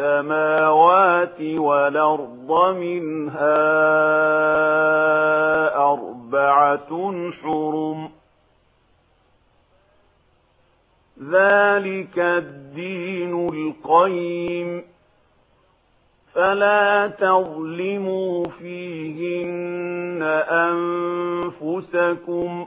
السماوات والأرض منها أربعة حرم ذلك الدين القيم فلا تظلموا فيهن أنفسكم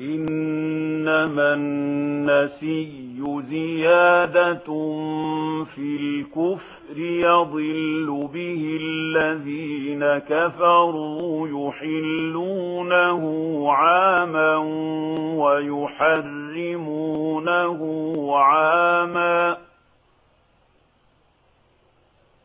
إنما النسي زيادة في الكفر يضل به الذين كفروا يحلونه عاما ويحرمونه عاما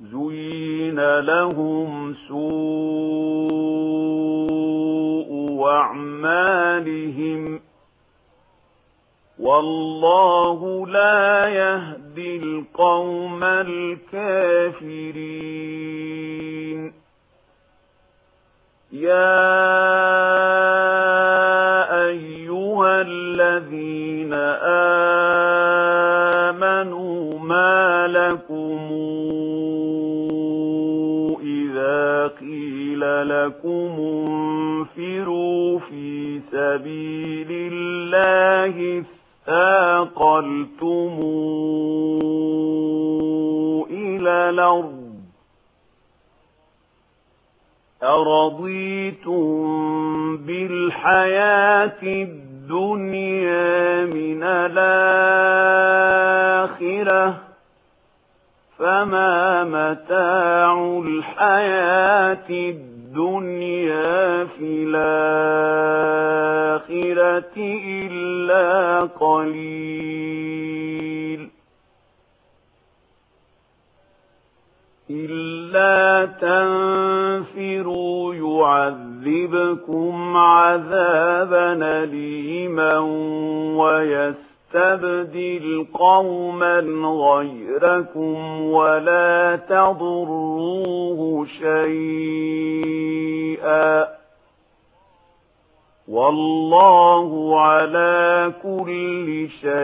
زين لهم سوء أعمالهم والله لا يهدي القوم الكافرين يا لَكُمْ انفِرُوا فِي سَبِيلِ اللَّهِ استاقلتموا إِلَى الْأَرْضِ أَرَضِيتُمْ بِالْحَيَاةِ الدُّنْيَا مِنَ الْآخِرَةِ فَمَا مَتَاعُ الْحَيَاةِ الدُّنْيَا الدنيا في الآخرة إلا قليل. إلا تنفروا يعذبكم عذابا ليما ويسر تستبدل قوما غيركم ولا تضروه شيئا. والله على كل شيء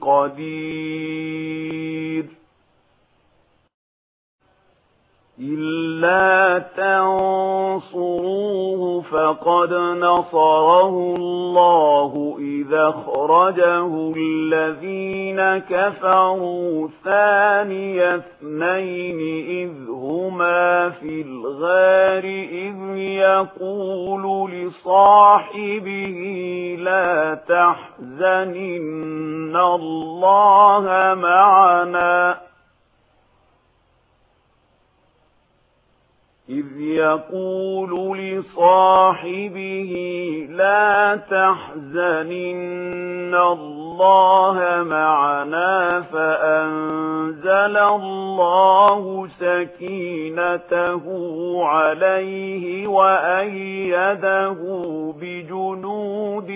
قدير. إلا تنصروه فقد نصره الله إذا خرجه الذين كفروا ثاني اثنين إذ هما في الغار إذ يقول لصاحبه لا تحزن إن الله معنا إذ يقول لصاحبه لا تحزن إن الله معنا فأنزل الله سكينته عليه وأيده بجنود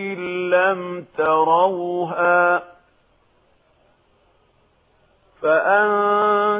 لم تروها فأنزل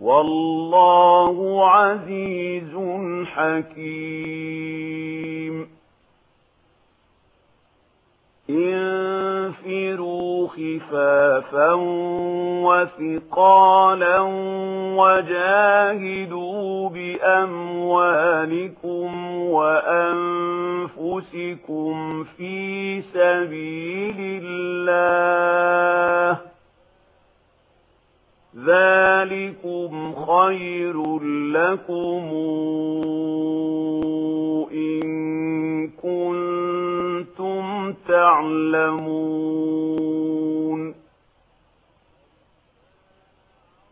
والله عزيز حكيم. انفروا خفافا وثقالا وجاهدوا بأموالكم وأنفسكم في سبيل الله. ذلكم خير لكم إن كنتم تعلمون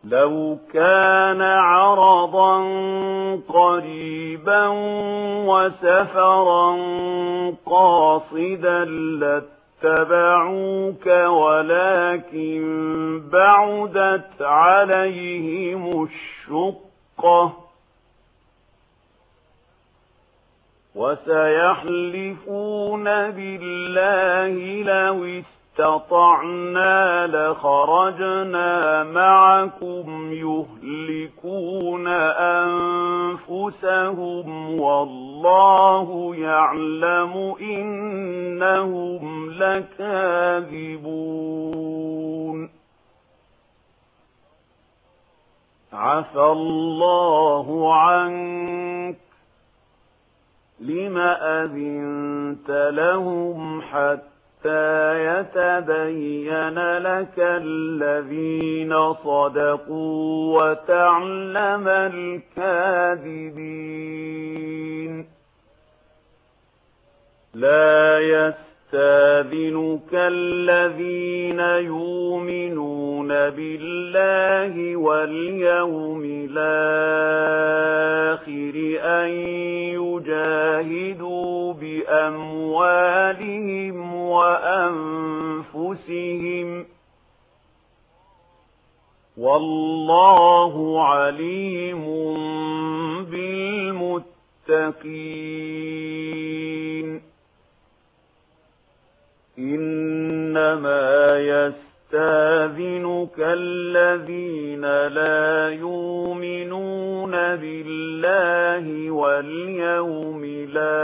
لو كان عرضا قريبا وسفرا قاصدا لتعلمون اتبعوك ولكن بعدت عليهم الشقة وسيحلفون بالله لو استطاعوا اسْتَطَعْنَا لَخَرَجْنَا مَعَكُمْ يُهْلِكُونَ أَنفُسَهُمْ وَاللَّهُ يَعْلَمُ إِنَّهُمْ لَكَاذِبُونَ. عفى اللَّهُ عَنكَ. لِمَ أَذِنتَ لَهُمْ حَتَّى حتى يتبين لك الذين صدقوا وتعلم الكاذبين لا يستاذنك الذين يؤمنون بالله واليوم لا والله عليم بالمتقين. إنما يستاذنك الذين لا يؤمنون بالله واليوم الآخر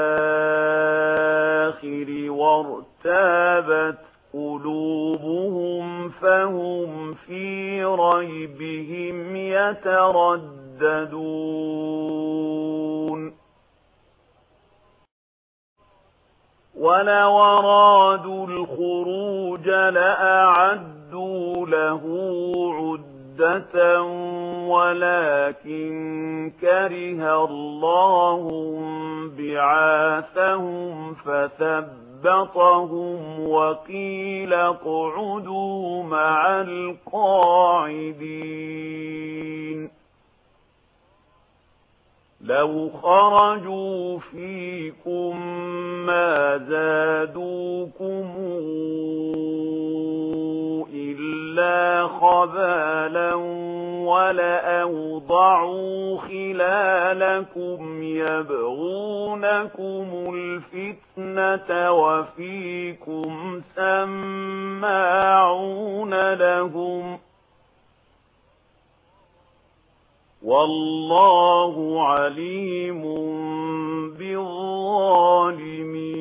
وارتابت قلوبهم فهم في ريبهم يترددون ولو أرادوا الخروج لأعدوا له عدة ولكن كره الله بعاثهم فثب وثبطهم وقيل اقعدوا مع القاعدين لو خرجوا فيكم ما زادوكم إِلَّا خبالا ولأوضعوا خلالكم يبغونكم الفتنة وفيكم سماعون لهم والله عليم بالظالمين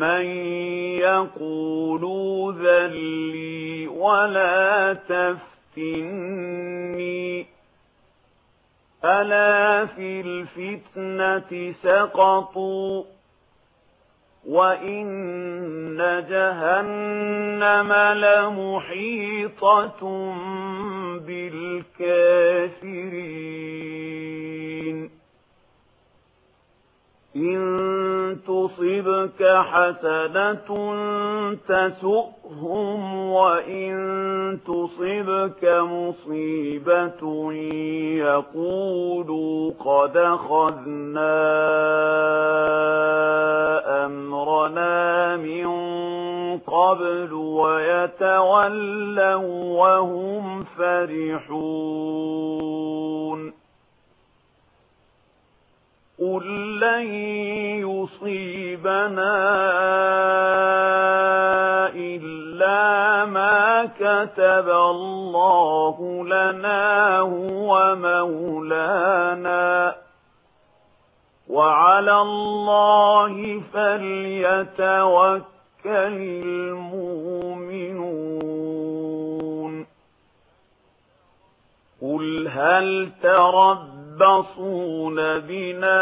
مَن يَقُولُ ذَلِّي وَلَا تَفْتِنِّي أَلَا فِي الْفِتْنَةِ سَقَطُوا وَإِنَّ جَهَنَّمَ لَمُحِيطَةٌ بِالْكَافِرِينَ إن تصبك حسنة تسؤهم وإن تصبك مصيبة يقولوا قد خذنا أمرنا من قبل ويتولوا وهم فرحون قل لن يصيبنا إلا ما كتب الله لنا هو مولانا وعلى الله فليتوكل المؤمنون قل هل تربي يَتَرَبَّصُونَ بِنَا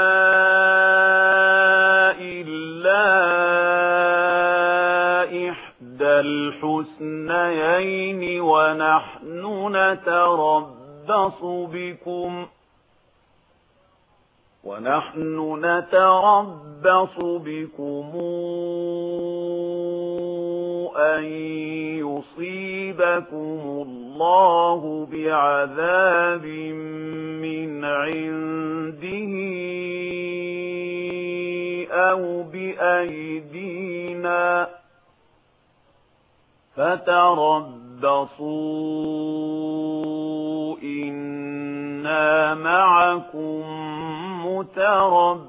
إِلَّا إِحْدَى الْحُسْنَيَيْنِ وَنَحْنُ نَتَرَبَّصُ بِكُمْ وَنَحْنُ نَتَرَبَّصُ بِكُمْ أَن يُصِيبَكُمُ اللَّهُ الله بعذاب من عنده أو بأيدينا فتربصوا إنا معكم متربصون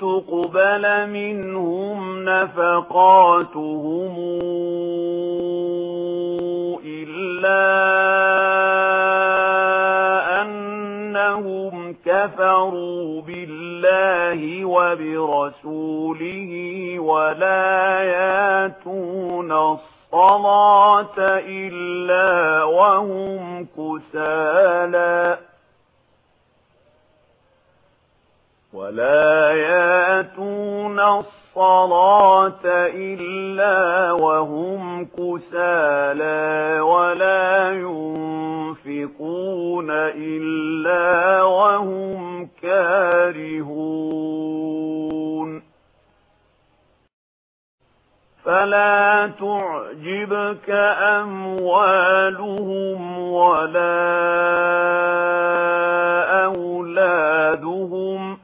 تقبل منهم نفقاتهم إلا أنهم كفروا بالله وبرسوله ولا ياتون الصلاة إلا وهم كسالا ولا ياتون الصلاة إلا وهم كسالى ولا ينفقون إلا وهم كارهون فلا تعجبك أموالهم ولا أولادهم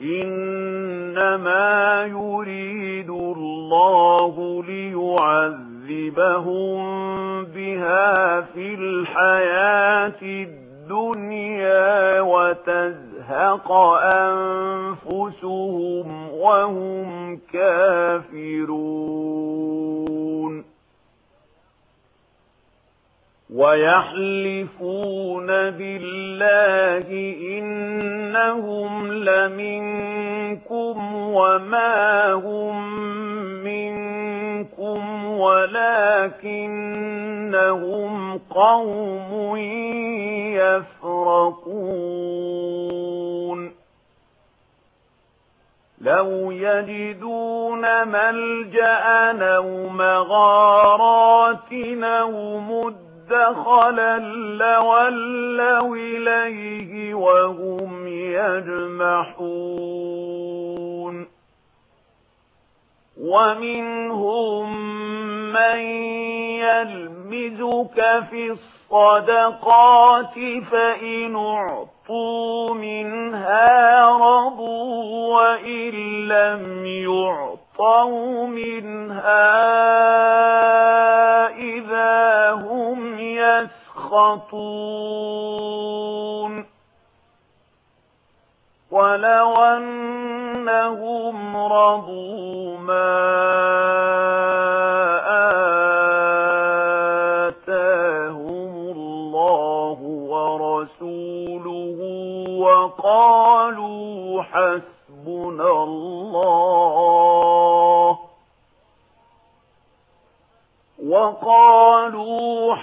إنما يريد الله ليعذبهم بها في الحياة الدنيا وتزهق أنفسهم وهم كافرون ويحلفون بالله إنهم لمنكم وما هم منكم ولكنهم قوم يفرقون لو يجدون ملجأ أو مغارات أو دخلا لولوا إليه وهم يجمحون. ومنهم من يلمزك في الصدقات فإن أعطوا منها رضوا وإن لم يعطوا منها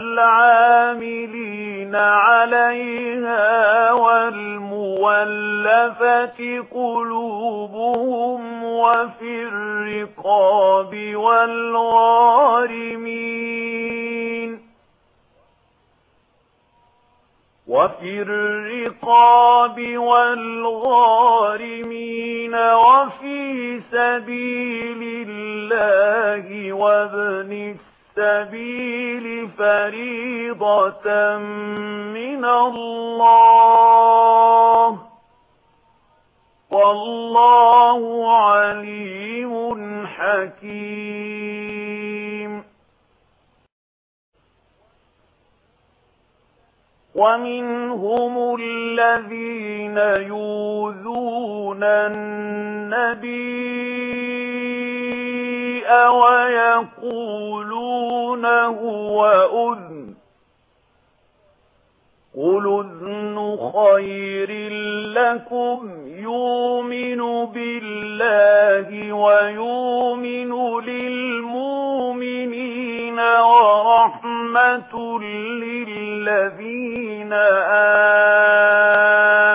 العاملين عليها والمولفة قلوبهم وفي الرقاب والغارمين وفي الرقاب والغارمين وفي سبيل الله وابن السبيل السبيل فريضة من الله. والله عليم حكيم. ومنهم الذين يوذون النبي شيء ويقولون هو أذن قل أذن خير لكم يؤمن بالله ويؤمن للمؤمنين ورحمة للذين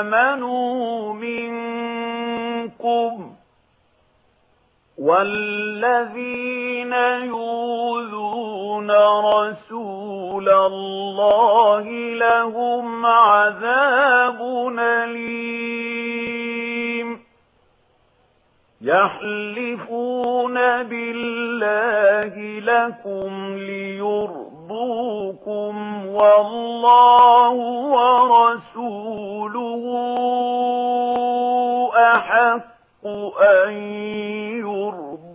آمنوا منكم والذين الذين يؤذون رسول الله لهم عذاب أليم. يحلفون بالله لكم ليرضوكم والله ورسوله أحق أن يرضوكم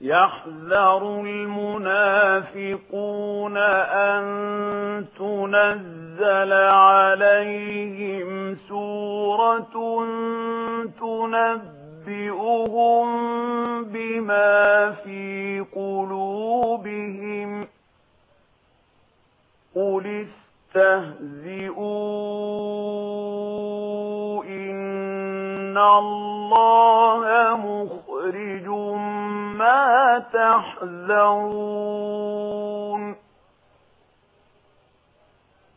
يحذر المنافقون أن تنزل عليهم سورة تنبئهم بما في قلوبهم قل استهزئوا إن الله مخلوق تحذرون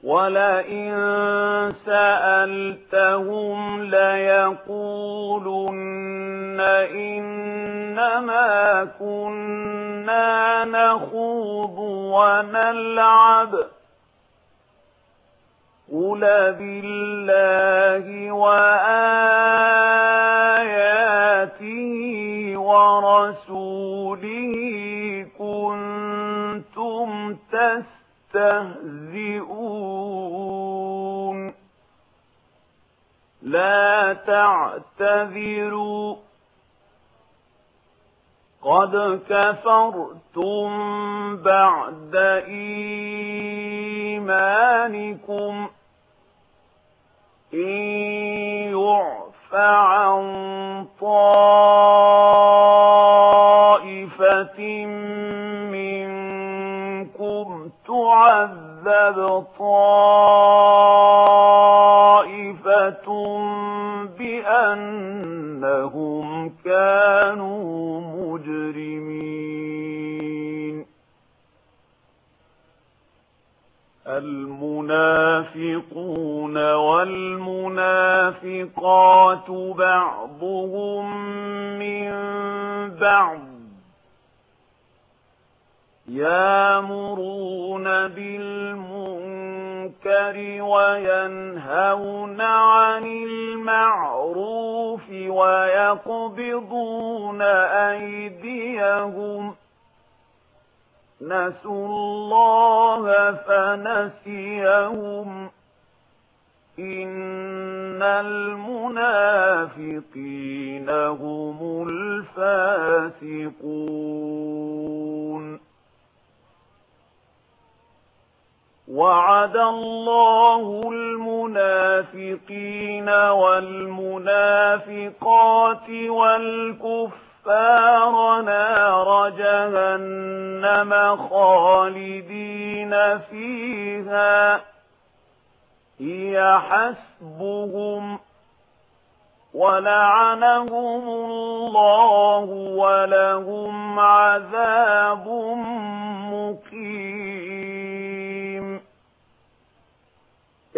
ولئن سألتهم ليقولن إنما كنا نخوض ونلعب قل بالله وآياته ورسوله كنتم تستهزئون. لا تعتذروا. قد كفرتم بعد إيمانكم. إن يعلمون عن طائفة منكم تعذب طائفة بأنهم كانوا مجرمين الْمُنَافِقُونَ وَالْمُنَافِقَاتُ بَعْضُهُمْ مِنْ بَعْضٍ يَأْمُرُونَ بِالْمُنكَرِ وَيَنْهَوْنَ عَنِ الْمَعْرُوفِ وَيَقْبِضُونَ أَيْدِيَهُمْ ۗ نسوا الله فنسيهم. إن المنافقين هم الفاسقون. وعد الله المنافقين والمنافقات والكفر كفار نار جهنم خالدين فيها. هي حسبهم ولعنهم الله ولهم عذاب مقيم.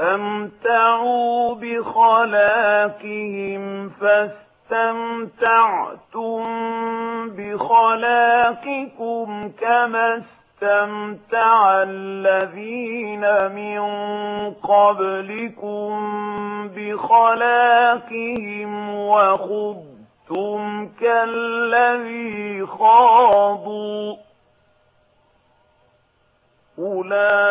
استمتعوا بخلاقهم فاستمتعتم بخلاقكم كما استمتع الذين من قبلكم بخلاقهم وخضتم كالذي خاضوا أولئك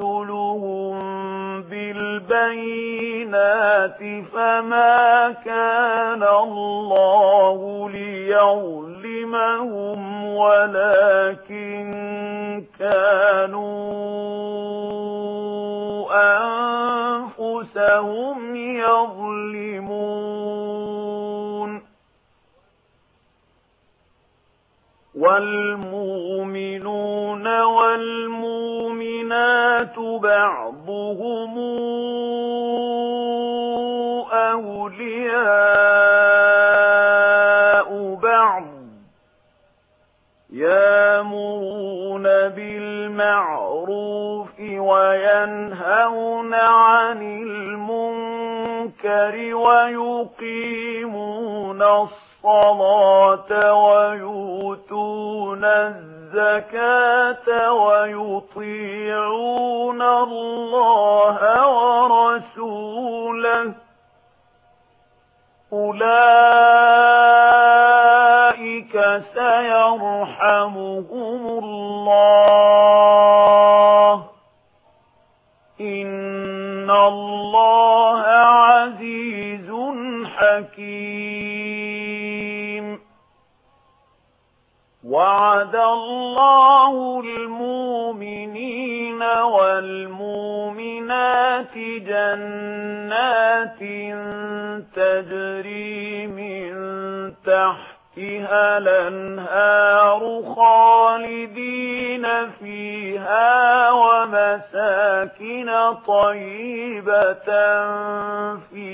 رسلهم بالبينات فما كان الله ليظلمهم ولكن كانوا أنفسهم يظلمون والمؤمنون والمؤمنون الْجَنَّاتُ بَعْضُهُمْ أَوْلِيَاءُ بَعْضٍ يَأْمُرُونَ بِالْمَعْرُوفِ وَيَنْهَوْنَ عَنِ الْمُنكَرِ وَيُقِيمُونَ الصَّلَاةَ وَيُؤْتُونَ الزَّكَاةَ الزَّكَاةَ وَيُطِيعُونَ اللَّهَ وَرَسُولَهُ أُولَئِكَ سَيَرْحَمُهُمُ اللَّهُ إِنَّ اللَّهَ عَزِيزٌ حَكِيمٌ وعد الله المؤمنين والمؤمنات جنات تجري من تحتها الأنهار خالدين فيها ومساكن طيبة في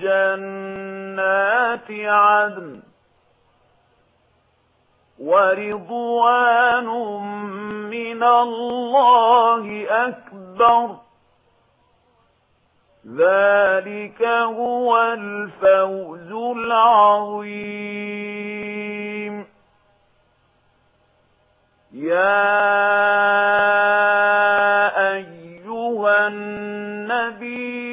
جنات عدم ورضوان من الله أكبر. ذلك هو الفوز العظيم. يا أيها النبي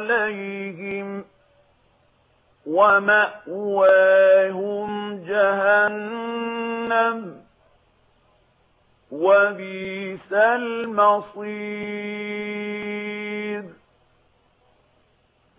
عَلَيْهِمْ وَمَأْوَاهُمْ جَهَنَّمُ وَبِئْسَ الْمَصِيرُ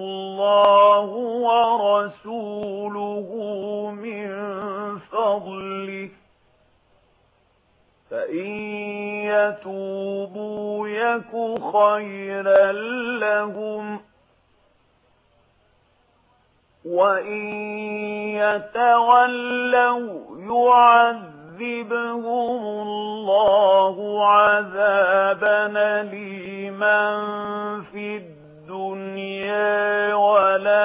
الله ورسوله من فضله فإن يتوبوا يك خيرا لهم وإن يتولوا يعذبوا يعذبهم الله عذابا ليما في الدنيا والآخرة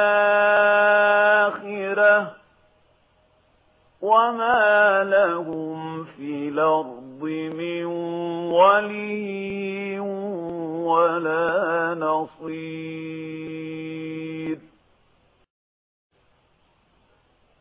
وما لهم في الأرض من ولي ولا نصير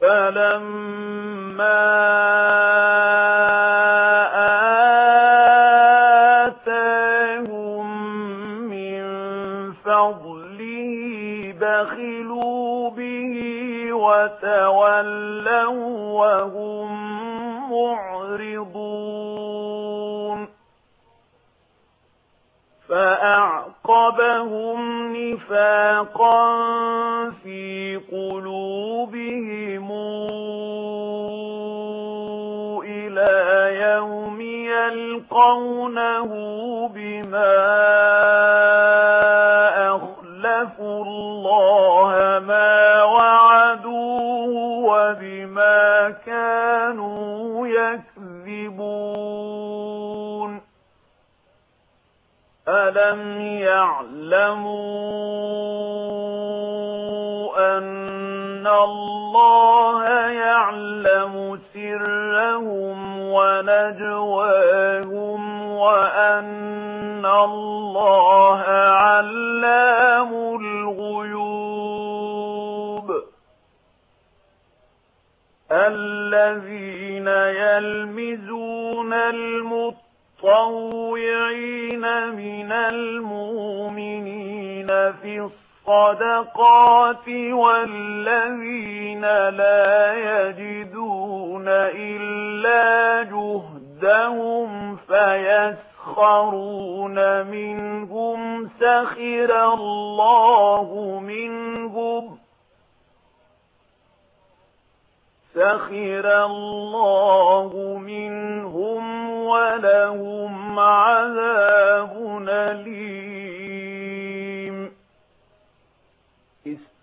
فلما آتاهم من فضله بخلوا به وتولوا وهم معرضون فأعقبهم نفاقا في قلوبهم إلى يوم يلقونه بما أخلفوا الله ما وعدوه وبما كانوا يكذبون ألم يعلمون إِنَّ اللَّهَ يَعْلَمُ سِرَّهُمْ وَنَجْوَاهُمْ وَأَنَّ اللَّهَ عَلَّامُ الْغُيُوبِ الَّذِينَ يَلْمِزُونَ الْمُطَّوِّعِينَ مطوعين من المؤمنين في الصلاة الصدقات والذين لا يجدون إلا جهدهم فيسخرون منهم سخر الله منهم سخر الله منهم ولهم عذاب أليم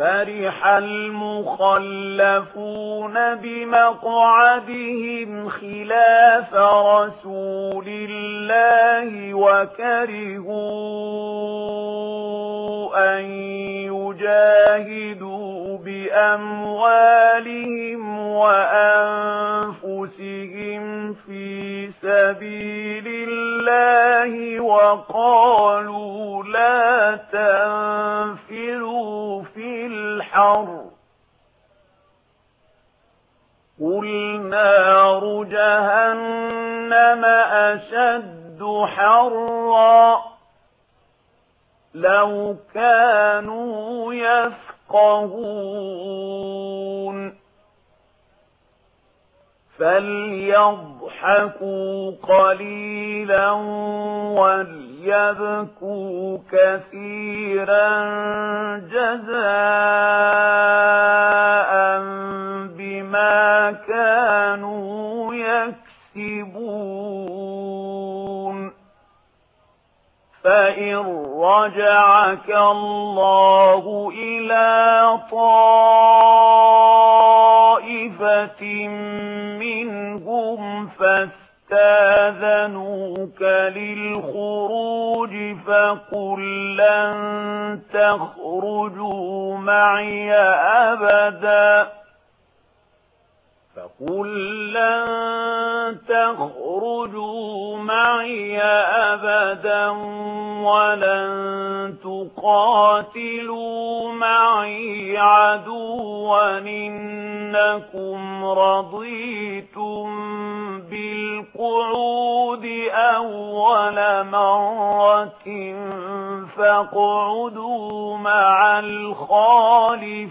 فرح المخلفون بمقعدهم خلاف رسول الله وكرهوا أن يجاهدوا بأموالهم وأنفسهم في سبيل الله وقالوا لا تنفروا في الحر. قل نار جهنم أشد حرا. لو كانوا يفقهون. فليضحكوا قليلا وليبكوا كثيرا جزاء بما كانوا يكسبون فإن رجعك الله إلى طار طَائِفَةٍ مِّنْهُمْ فَاسْتَأْذَنُوكَ لِلْخُرُوجِ فَقُل لَّن تَخْرُجُوا مَعِي أَبَدًا. قُل لَّن تَخْرُجُوا مَعِي أَبَدًا وَلَن تُقَاتِلُوا مَعِي عَدُوًّا إِنَّكُمْ رَضِيتُم بِالْقُعُودِ أَوَّلَ مَرَّةٍ فَاقْعُدُوا مَعَ الْخَالِفِينَ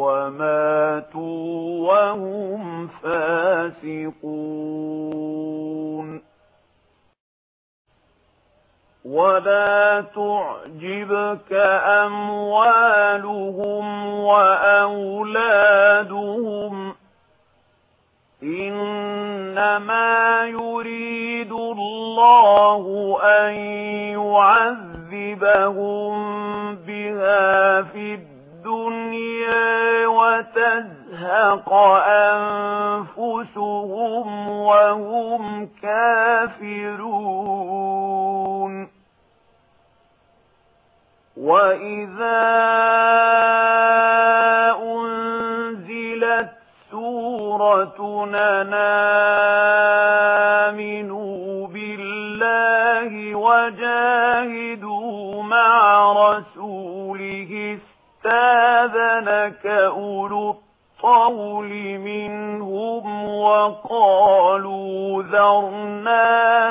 وماتوا وهم فاسقون. ولا تعجبك أموالهم وأولادهم. إنما يريد الله أن يعذبهم بها في الدنيا الدنيا وتزهق أنفسهم وهم كافرون. وإذا أنزلت سورة نآمنوا بالله وجاهدوا مع رسوله استاذنك أولو الطول منهم وقالوا ذرنانكم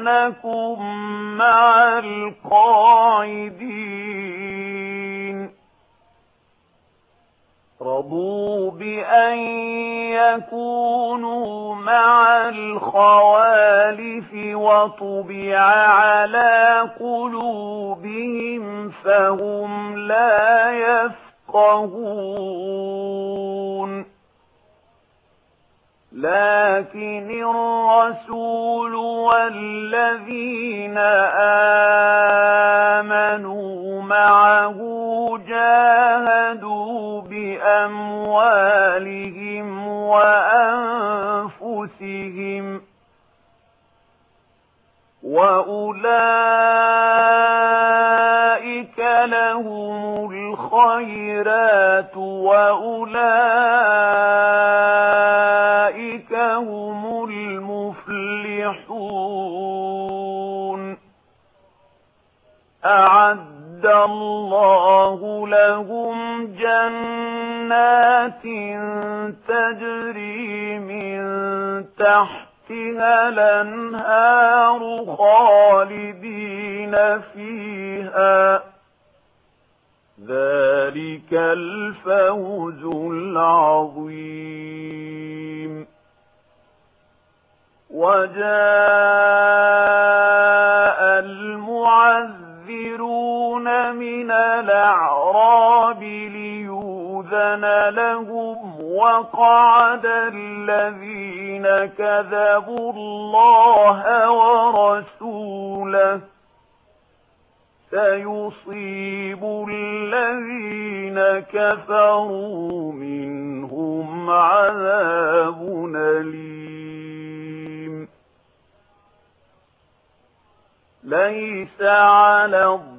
مع القاعدين رضوا بأن يكونوا مع الخوالف وطبع على قلوبهم فهم لا يفعلون يفقهون. لكن الرسول والذين آمنوا معه جاهدوا بأموالهم وأنفسهم وَأُولَئِكَ لَهُمُ الْخَيْرَاتُ وَأُولَئِكَ هُمُ الْمُفْلِحُونَ أَعَدَّ اللَّهُ لَهُمْ جَنَّاتٍ تَجْرِي مِن تَحْتِهَا تحتها الأنهار خالدين فيها ذلك الفوز العظيم وجاء المعذرون من الأعراب ليؤمنوا فَأَذَنَ لَهُمْ وَقَعَدَ الَّذِينَ كَذَبُوا اللَّهَ وَرَسُولَهُ سَيُصِيبُ الَّذِينَ كَفَرُوا مِنْهُمْ عَذَابٌ أَلِيمٌ لَيْسَ عَلَى الظَّالِمِينَ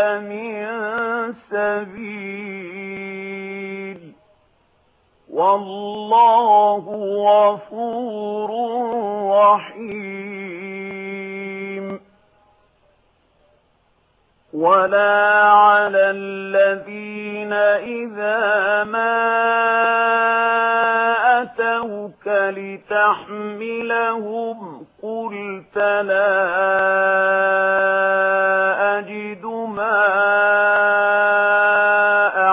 من سبيل والله غفور رحيم ولا على الذين إذا ما أتوك لتحملهم قلت لا أجد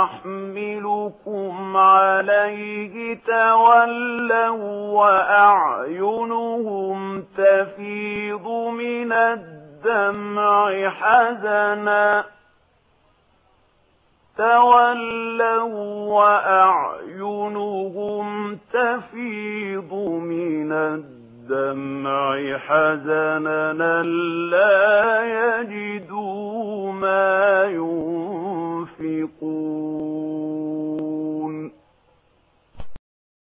أحملكم عليه تولوا وأعينهم تفيض من الدمع حزنا. تولوا وأعينهم تفيض من الدمع الدمع حزنا لا يجدوا ما ينفقون.